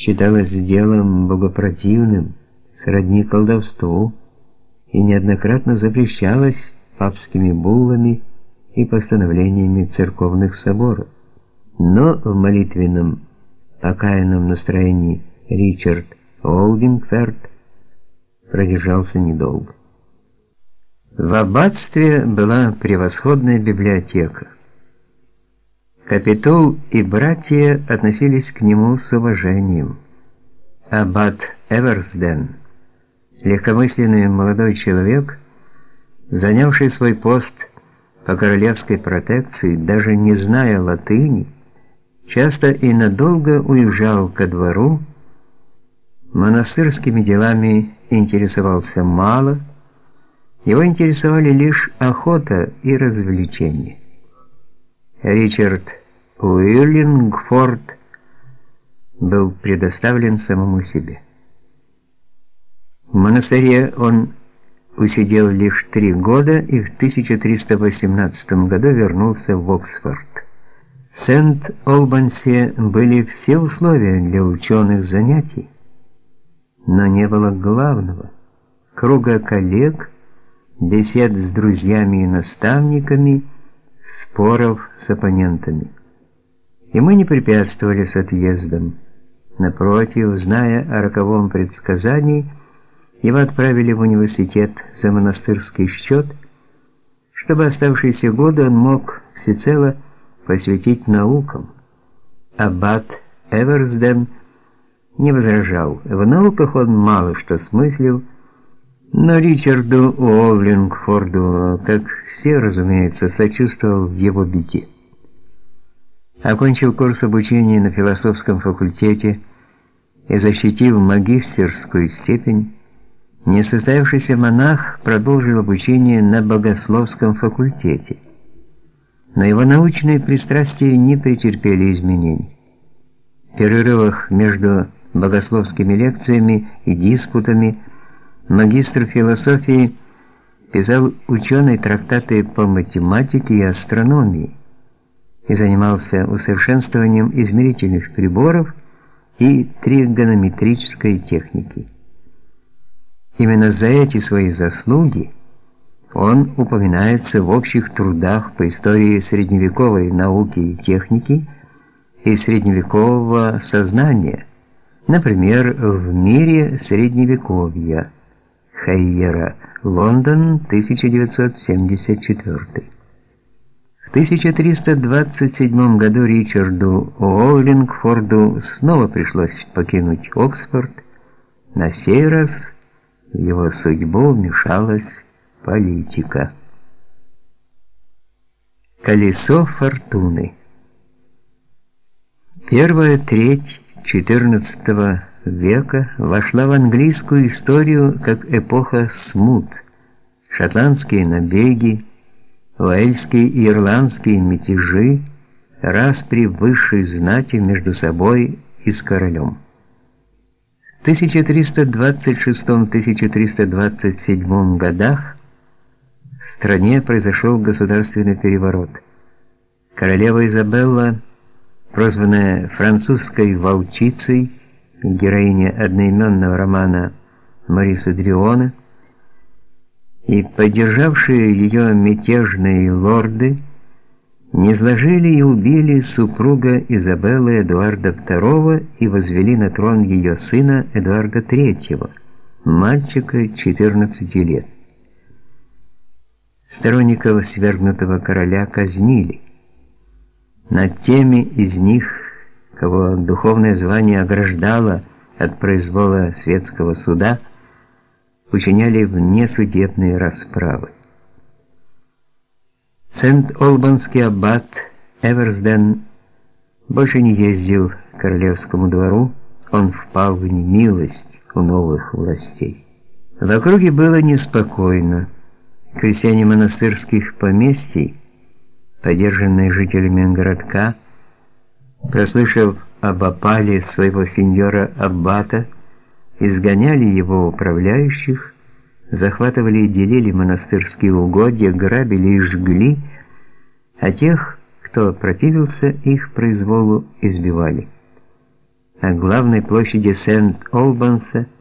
считалось делом богопротивным, сродни колдовству, и неоднократно запрещалось папскими буллами и постановлениями церковных соборов. Но в молитвенном покаянном настроении Ричард Олдингферд продержался недолго. В аббатстве была превосходная библиотека. Капитул и братья относились к нему с уважением. Аббат Эверсден, легкомысленный молодой человек, занявший свой пост по королевской протекции, даже не зная латыни, часто и надолго уезжал ко двору, монастырскими делами интересовался мало, его интересовали лишь охота и развлечения. Ричард Уиллингфорд был предоставлен самому себе. В монастыре он усидел лишь три года и в 1318 году вернулся в Оксфорд. В Сент-Олбансе были все условия для ученых занятий, но не было главного круга коллег, бесед с друзьями и наставниками, споров с оппонентами. И мы не препятствовали с отъездом. Напротив, зная о роковом предсказании, его отправили в университет за монастырский счет, чтобы оставшиеся годы он мог всецело посвятить наукам. Аббат Эверсден не возражал. В науках он мало что смыслил, но Ричарду Уоллингфорду, как все, разумеется, сочувствовал в его беде. Окончив курс обучения на философском факультете и защитив магистерскую степень, несостоявшийся монах продолжил обучение на богословском факультете. Но его научные пристрастия не претерпели изменений. В перерывах между богословскими лекциями и диспутами магистр философии писал ученые трактаты по математике и астрономии и занимался усовершенствованием измерительных приборов и тригонометрической техники. Именно за эти свои заслуги он упоминается в общих трудах по истории средневековой науки и техники и средневекового сознания, например, в мире средневековья. Хайера, Лондон, 1974. В 1327 году Ричарду Уоллингфорду снова пришлось покинуть Оксфорд. На сей раз в его судьбу вмешалась политика. Колесо фортуны. Первая треть XIV века вошла в английскую историю как эпоха смут. Шотландские набеги, уэльские и ирландские мятежи, распри высшей знати между собой и с королем. В 1326-1327 годах в стране произошел государственный переворот. Королева Изабелла, прозванная французской волчицей, героиня одноименного романа Мариса Дриона, и поддержавшие ее мятежные лорды не сложили и убили супруга Изабеллы Эдуарда II и возвели на трон ее сына Эдуарда III, мальчика 14 лет. Сторонников свергнутого короля казнили. Над теми из них, кого духовное звание ограждало от произвола светского суда, учиняли внесудебные расправы. Сент-Олбанский аббат Эверсден больше не ездил к королевскому двору, он впал в немилость у новых властей. В округе было неспокойно. Крестьяне монастырских поместий, поддержанные жителями городка, прослышав об опале своего сеньора аббата, изгоняли его управляющих, захватывали и делили монастырские угодья, грабили и жгли, а тех, кто противился их произволу, избивали. а главной площади Сент-Олбанса –